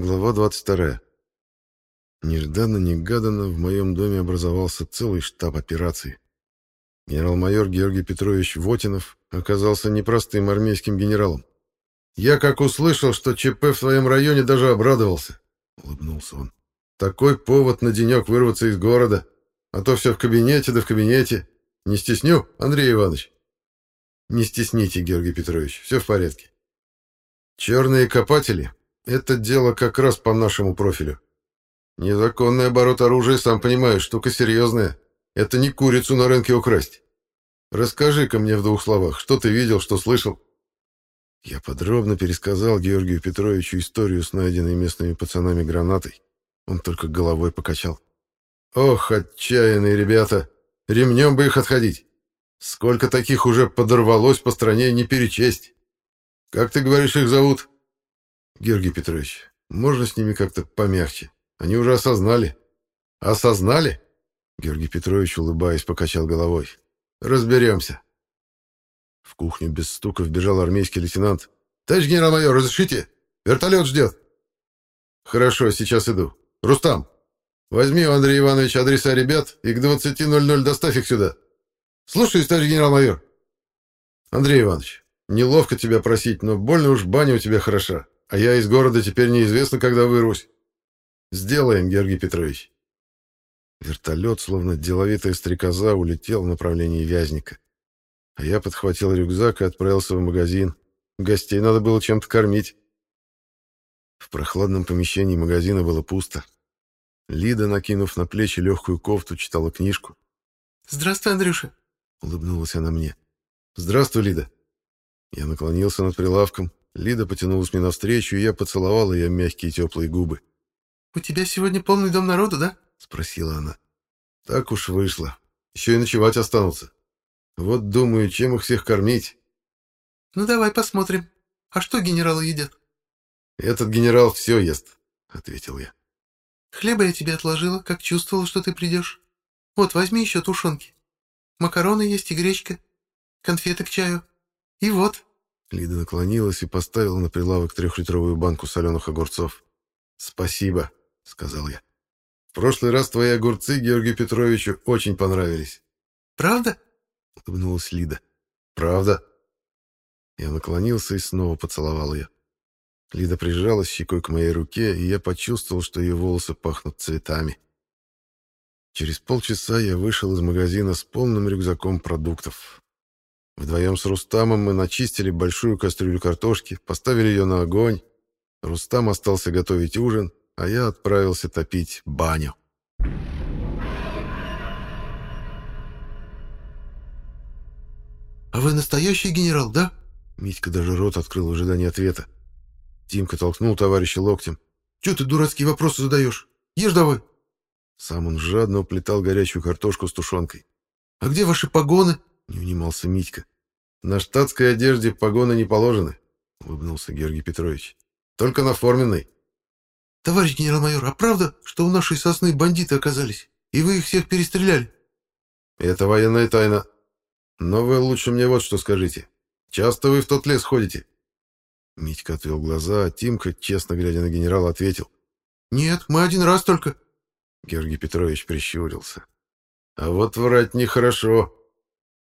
Глава 22. Нежданно-негаданно в моем доме образовался целый штаб операции. Генерал-майор Георгий Петрович Вотинов оказался непростым армейским генералом. «Я как услышал, что ЧП в своем районе, даже обрадовался», — улыбнулся он. «Такой повод на денек вырваться из города, а то все в кабинете да в кабинете. Не стесню, Андрей Иванович?» «Не стесните, Георгий Петрович, все в порядке». «Черные копатели», это дело как раз по нашему профилю. Незаконный оборот оружия, сам понимаешь, штука серьезная. Это не курицу на рынке украсть. Расскажи-ка мне в двух словах, что ты видел, что слышал?» Я подробно пересказал Георгию Петровичу историю с найденной местными пацанами гранатой. Он только головой покачал. «Ох, отчаянные ребята! Ремнем бы их отходить! Сколько таких уже подорвалось по стране, не перечесть! Как ты говоришь, их зовут?» Георгий Петрович, можно с ними как-то помягче? Они уже осознали. Осознали? Георгий Петрович, улыбаясь, покачал головой. Разберемся. В кухню без стука вбежал армейский лейтенант. Товарищ генерал-майор, разрешите? Вертолет ждет. Хорошо, сейчас иду. Рустам, возьми у Андрея Ивановича адреса ребят и к 20.00 доставь их сюда. Слушаюсь, товарищ генерал-майор. Андрей Иванович, неловко тебя просить, но больно уж баня у тебя хороша а я из города теперь неизвестно, когда вырвусь. Сделаем, Георгий Петрович. Вертолет, словно деловитая стрекоза, улетел в направлении Вязника. А я подхватил рюкзак и отправился в магазин. Гостей надо было чем-то кормить. В прохладном помещении магазина было пусто. Лида, накинув на плечи легкую кофту, читала книжку. «Здравствуй, Андрюша!» — улыбнулась она мне. «Здравствуй, Лида!» Я наклонился над прилавком, Лида потянулась мне навстречу, и я поцеловал ее мягкие теплые губы. «У тебя сегодня полный дом народу, да?» — спросила она. «Так уж вышло. Еще и ночевать останутся. Вот думаю, чем их всех кормить». «Ну давай посмотрим. А что генералы едят?» «Этот генерал все ест», — ответил я. «Хлеба я тебе отложила, как чувствовала, что ты придешь. Вот, возьми еще тушенки. Макароны есть и гречка. Конфеты к чаю. И вот». Лида наклонилась и поставила на прилавок трехлитровую банку соленых огурцов. «Спасибо», — сказал я. «В прошлый раз твои огурцы Георгию Петровичу очень понравились». «Правда?» — улыбнулась Лида. «Правда?» Я наклонился и снова поцеловал ее. Лида прижалась щекой к моей руке, и я почувствовал, что ее волосы пахнут цветами. Через полчаса я вышел из магазина с полным рюкзаком продуктов. Вдвоем с Рустамом мы начистили большую кастрюлю картошки, поставили ее на огонь. Рустам остался готовить ужин, а я отправился топить баню. «А вы настоящий генерал, да?» Митька даже рот открыл в ожидании ответа. Тимка толкнул товарища локтем. Чего ты дурацкие вопросы задаешь? Ешь давай!» Сам он жадно уплетал горячую картошку с тушенкой. «А где ваши погоны?» Не унимался Митька. «На штатской одежде погоны не положены», — улыбнулся Георгий Петрович. «Только на форменной». «Товарищ генерал-майор, а правда, что у нашей сосны бандиты оказались, и вы их всех перестреляли?» «Это военная тайна. Но вы лучше мне вот что скажите. Часто вы в тот лес ходите?» Митька отвел глаза, а Тимка, честно глядя на генерала, ответил. «Нет, мы один раз только». Георгий Петрович прищурился. «А вот врать нехорошо»,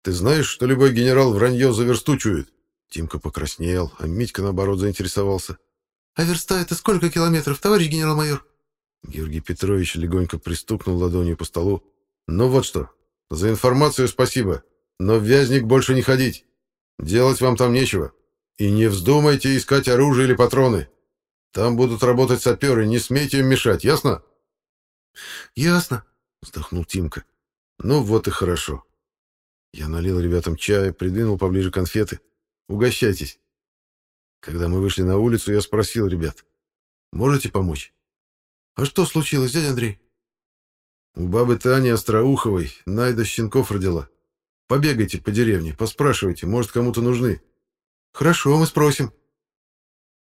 ты знаешь, что любой генерал вранье за версту чует? Тимка покраснел, а Митька, наоборот, заинтересовался. А верста — это сколько километров, товарищ генерал-майор? Георгий Петрович легонько пристукнул ладонью по столу. Ну вот что, за информацию спасибо, но в Вязник больше не ходить. Делать вам там нечего. И не вздумайте искать оружие или патроны. Там будут работать саперы, не смейте им мешать, ясно? Ясно, вздохнул Тимка. Ну вот и хорошо. Я налил ребятам чая, придвинул поближе конфеты. «Угощайтесь». Когда мы вышли на улицу, я спросил ребят. «Можете помочь?» «А что случилось, дядя Андрей?» «У бабы Тани Остроуховой Найда щенков родила. Побегайте по деревне, поспрашивайте, может, кому-то нужны». «Хорошо, мы спросим».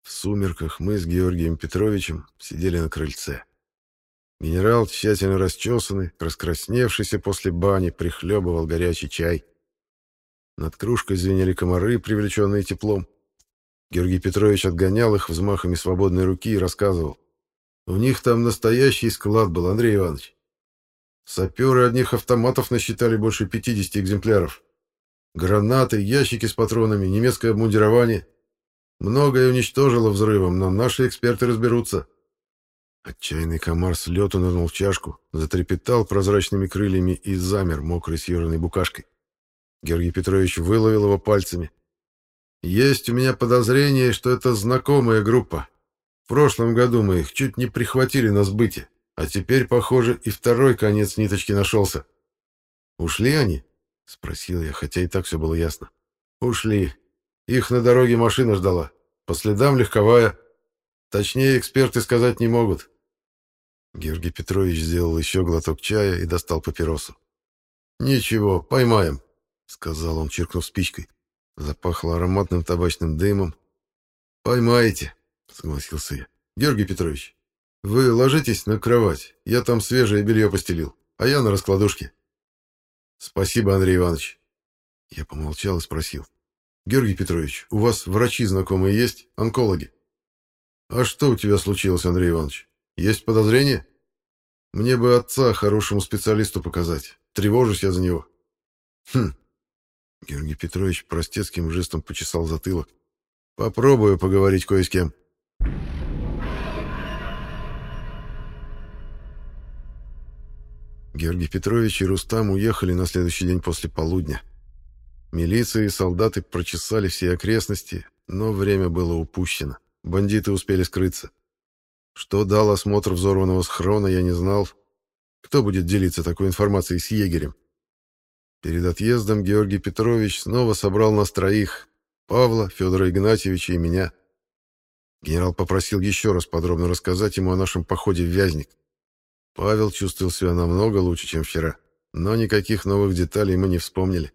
В сумерках мы с Георгием Петровичем сидели на крыльце. Минерал тщательно расчесанный, раскрасневшийся после бани, прихлебывал горячий чай. Над кружкой звенели комары, привлеченные теплом. Георгий Петрович отгонял их взмахами свободной руки и рассказывал. У них там настоящий склад был, Андрей Иванович. Саперы одних автоматов насчитали больше 50 экземпляров. Гранаты, ящики с патронами, немецкое обмундирование. Многое уничтожило взрывом, но наши эксперты разберутся. Отчаянный комар с лету нырнул в чашку, затрепетал прозрачными крыльями и замер мокрой съеженной букашкой. Георгий Петрович выловил его пальцами. «Есть у меня подозрение, что это знакомая группа. В прошлом году мы их чуть не прихватили на сбыте, а теперь, похоже, и второй конец ниточки нашелся». «Ушли они?» — спросил я, хотя и так все было ясно. «Ушли. Их на дороге машина ждала. По следам легковая. Точнее, эксперты сказать не могут. Георгий Петрович сделал еще глоток чая и достал папиросу. «Ничего, поймаем», — сказал он, чиркнув спичкой. Запахло ароматным табачным дымом. «Поймаете», — согласился я. «Георгий Петрович, вы ложитесь на кровать. Я там свежее белье постелил, а я на раскладушке». «Спасибо, Андрей Иванович». Я помолчал и спросил. «Георгий Петрович, у вас врачи знакомые есть, онкологи?» «А что у тебя случилось, Андрей Иванович?» Есть подозрения? Мне бы отца хорошему специалисту показать. Тревожусь я за него. Хм. Георгий Петрович простецким жестом почесал затылок. Попробую поговорить кое с кем. Георгий Петрович и Рустам уехали на следующий день после полудня. Милиция и солдаты прочесали все окрестности, но время было упущено. Бандиты успели скрыться. Что дал осмотр взорванного схрона, я не знал. Кто будет делиться такой информацией с егерем? Перед отъездом Георгий Петрович снова собрал нас троих, Павла, Федора Игнатьевича и меня. Генерал попросил еще раз подробно рассказать ему о нашем походе в Вязник. Павел чувствовал себя намного лучше, чем вчера, но никаких новых деталей мы не вспомнили.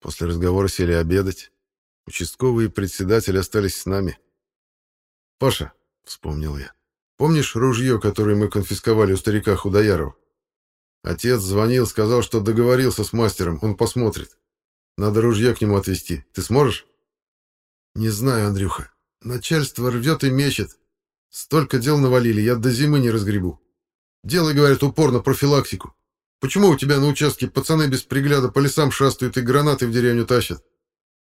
После разговора сели обедать. Участковый и председатель остались с нами. «Паша, Вспомнил я. Помнишь ружье, которое мы конфисковали у старика Худоярова? Отец звонил, сказал, что договорился с мастером, он посмотрит. Надо ружье к нему отвезти. Ты сможешь? Не знаю, Андрюха. Начальство рвет и мечет. Столько дел навалили, я до зимы не разгребу. Делай, говорят, упорно профилактику. Почему у тебя на участке пацаны без пригляда по лесам шастают и гранаты в деревню тащат?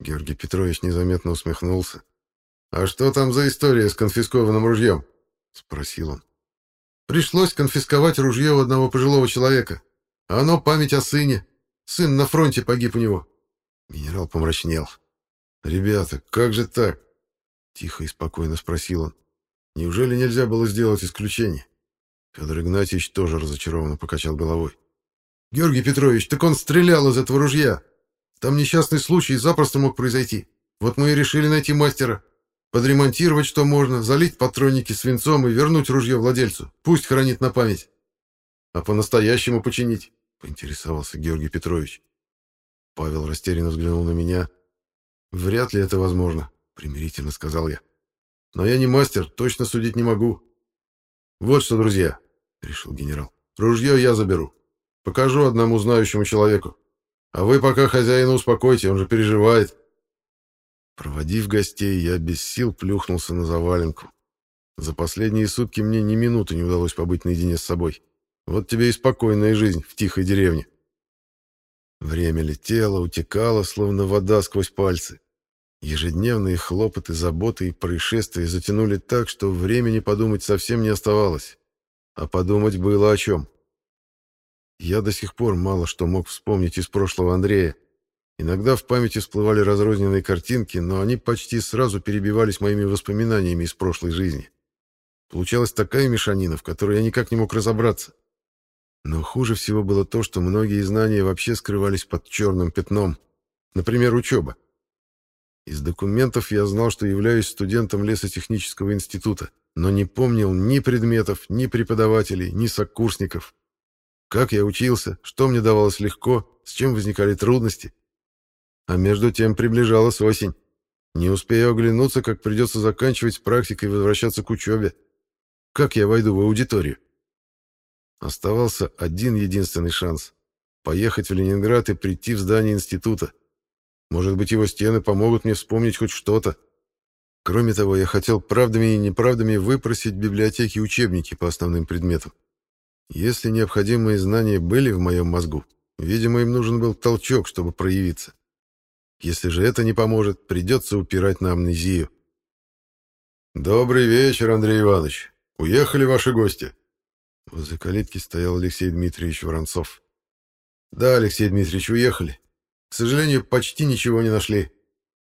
Георгий Петрович незаметно усмехнулся. «А что там за история с конфискованным ружьем?» — спросил он. «Пришлось конфисковать ружье у одного пожилого человека. Оно память о сыне. Сын на фронте погиб у него». Генерал помрачнел. «Ребята, как же так?» — тихо и спокойно спросил он. «Неужели нельзя было сделать исключение?» Федор Игнатьевич тоже разочарованно покачал головой. «Георгий Петрович, так он стрелял из этого ружья. Там несчастный случай запросто мог произойти. Вот мы и решили найти мастера». Подремонтировать, что можно, залить патроники свинцом и вернуть ружье владельцу. Пусть хранит на память. А по-настоящему починить, — поинтересовался Георгий Петрович. Павел растерянно взглянул на меня. «Вряд ли это возможно», — примирительно сказал я. «Но я не мастер, точно судить не могу». «Вот что, друзья», — решил генерал. «Ружье я заберу. Покажу одному знающему человеку. А вы пока хозяина успокойте, он же переживает». Проводив гостей, я без сил плюхнулся на заваленку. За последние сутки мне ни минуты не удалось побыть наедине с собой. Вот тебе и спокойная жизнь в тихой деревне. Время летело, утекало, словно вода сквозь пальцы. Ежедневные хлопоты, заботы и происшествия затянули так, что времени подумать совсем не оставалось. А подумать было о чем. Я до сих пор мало что мог вспомнить из прошлого Андрея, Иногда в памяти всплывали разрозненные картинки, но они почти сразу перебивались моими воспоминаниями из прошлой жизни. Получалась такая мешанина, в которой я никак не мог разобраться. Но хуже всего было то, что многие знания вообще скрывались под черным пятном. Например, учеба. Из документов я знал, что являюсь студентом лесотехнического института, но не помнил ни предметов, ни преподавателей, ни сокурсников. Как я учился, что мне давалось легко, с чем возникали трудности — а между тем приближалась осень. Не успею оглянуться, как придется заканчивать практикой и возвращаться к учебе. Как я войду в аудиторию? Оставался один единственный шанс — поехать в Ленинград и прийти в здание института. Может быть, его стены помогут мне вспомнить хоть что-то. Кроме того, я хотел правдами и неправдами выпросить в библиотеке учебники по основным предметам. Если необходимые знания были в моем мозгу, видимо, им нужен был толчок, чтобы проявиться. Если же это не поможет, придется упирать на амнезию. «Добрый вечер, Андрей Иванович. Уехали ваши гости?» Возле калитки стоял Алексей Дмитриевич Воронцов. «Да, Алексей Дмитриевич, уехали. К сожалению, почти ничего не нашли».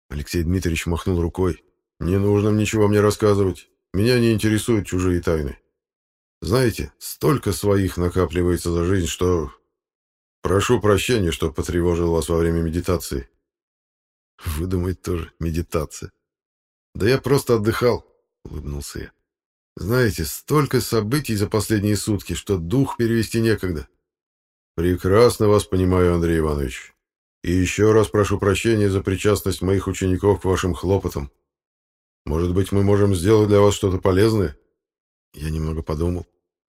Алексей Дмитриевич махнул рукой. «Не нужно ничего мне рассказывать. Меня не интересуют чужие тайны. Знаете, столько своих накапливается за жизнь, что... Прошу прощения, что потревожил вас во время медитации. Выдумать тоже медитация. Да я просто отдыхал, улыбнулся я. Знаете, столько событий за последние сутки, что дух перевести некогда. Прекрасно вас понимаю, Андрей Иванович. И еще раз прошу прощения за причастность моих учеников к вашим хлопотам. Может быть, мы можем сделать для вас что-то полезное? Я немного подумал.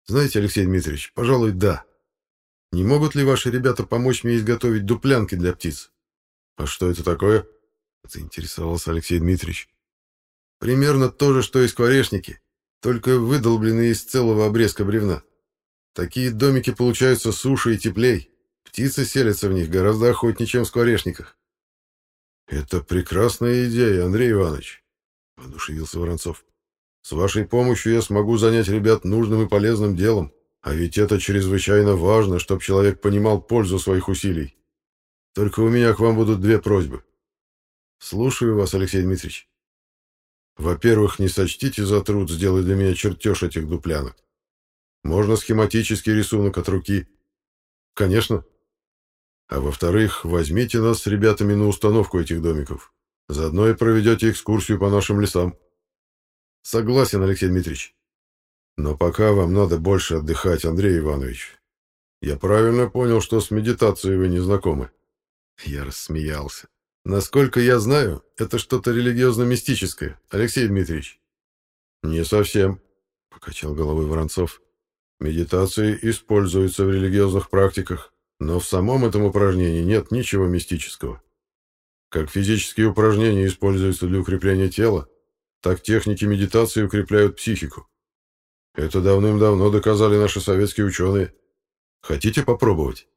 Знаете, Алексей Дмитриевич, пожалуй, да. Не могут ли ваши ребята помочь мне изготовить дуплянки для птиц? А что это такое? заинтересовался Алексей Дмитриевич. Примерно то же, что и скворечники, только выдолбленные из целого обрезка бревна. Такие домики получаются суше и теплей. Птицы селятся в них гораздо охотнее, чем в скворечниках. Это прекрасная идея, Андрей Иванович, воодушевился Воронцов. С вашей помощью я смогу занять ребят нужным и полезным делом. А ведь это чрезвычайно важно, чтобы человек понимал пользу своих усилий. Только у меня к вам будут две просьбы. Слушаю вас, Алексей Дмитриевич. Во-первых, не сочтите за труд сделать для меня чертеж этих дуплянок. Можно схематический рисунок от руки. Конечно. А во-вторых, возьмите нас с ребятами на установку этих домиков. Заодно и проведете экскурсию по нашим лесам. Согласен, Алексей Дмитриевич. Но пока вам надо больше отдыхать, Андрей Иванович. Я правильно понял, что с медитацией вы не знакомы. Я рассмеялся. Насколько я знаю, это что-то религиозно-мистическое, Алексей Дмитриевич. Не совсем, покачал головой Воронцов. Медитации используются в религиозных практиках, но в самом этом упражнении нет ничего мистического. Как физические упражнения используются для укрепления тела, так техники медитации укрепляют психику. Это давным-давно доказали наши советские ученые. Хотите попробовать?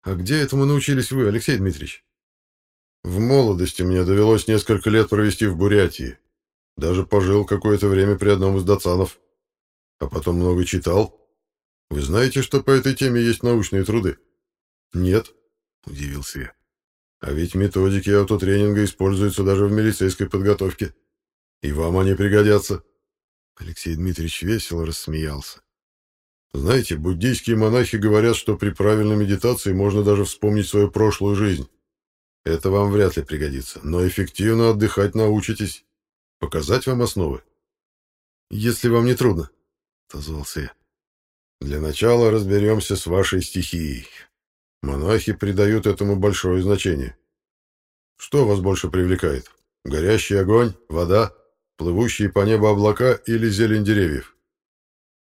А где этому научились вы, Алексей Дмитриевич? В молодости мне довелось несколько лет провести в Бурятии. Даже пожил какое-то время при одном из доцанов. А потом много читал. Вы знаете, что по этой теме есть научные труды? Нет, удивился я. А ведь методики аутотренинга используются даже в милицейской подготовке. И вам они пригодятся. Алексей Дмитриевич весело рассмеялся. Знаете, буддийские монахи говорят, что при правильной медитации можно даже вспомнить свою прошлую жизнь. Это вам вряд ли пригодится, но эффективно отдыхать научитесь. Показать вам основы. Если вам не трудно, — отозвался я. Для начала разберемся с вашей стихией. Монахи придают этому большое значение. Что вас больше привлекает? Горящий огонь, вода, плывущие по небу облака или зелень деревьев?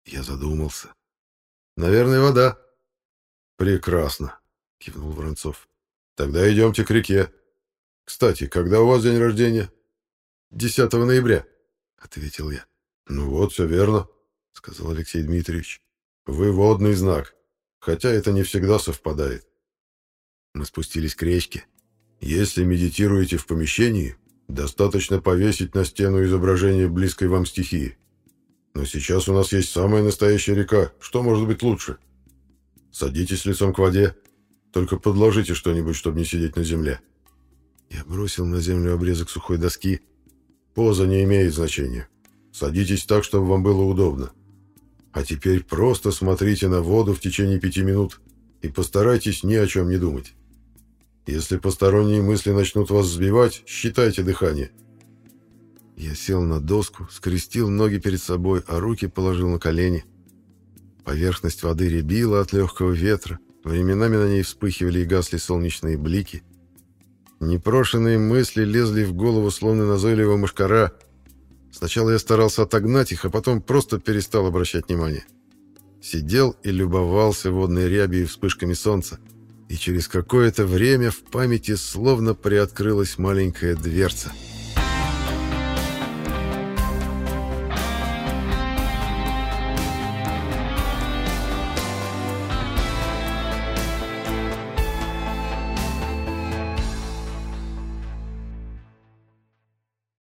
Я задумался. Наверное, вода. Прекрасно, — кивнул Воронцов. Тогда идемте к реке. Кстати, когда у вас день рождения? 10 ноября, ответил я. Ну вот, все верно, сказал Алексей Дмитриевич. Вы водный знак, хотя это не всегда совпадает. Мы спустились к речке. Если медитируете в помещении, достаточно повесить на стену изображение близкой вам стихии. Но сейчас у нас есть самая настоящая река. Что может быть лучше? Садитесь лицом к воде, только подложите что-нибудь, чтобы не сидеть на земле». Я бросил на землю обрезок сухой доски. «Поза не имеет значения. Садитесь так, чтобы вам было удобно. А теперь просто смотрите на воду в течение пяти минут и постарайтесь ни о чем не думать. Если посторонние мысли начнут вас сбивать, считайте дыхание». Я сел на доску, скрестил ноги перед собой, а руки положил на колени. Поверхность воды рябила от легкого ветра, Временами на ней вспыхивали и гасли солнечные блики. Непрошенные мысли лезли в голову, словно назойливая мышкара. Сначала я старался отогнать их, а потом просто перестал обращать внимание. Сидел и любовался водной рябью и вспышками солнца. И через какое-то время в памяти словно приоткрылась маленькая дверца —